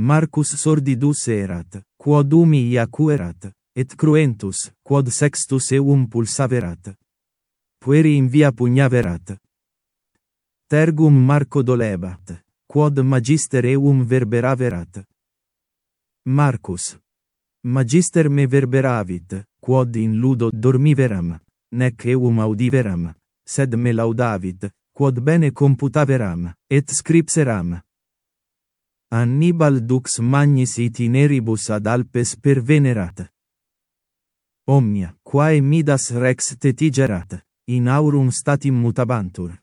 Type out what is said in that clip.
Marcus sordidus erat, quod umi iacuerat, et cruentus, quod sextus eum pulsaverat. Pueri in via pugnaverat. Tergum Marco dolebat, quod magister eum verberaverat. Marcus. Magister me verberavit, quod in ludo dormiveram, nec eum audiveram, sed me laudavit, quod bene computaveram, et scripseram. Annibal dux magnis itineribus ad Alpes pervenerat. Omnia, quae Midas rex tetigerat, in aurum statim mutabantur.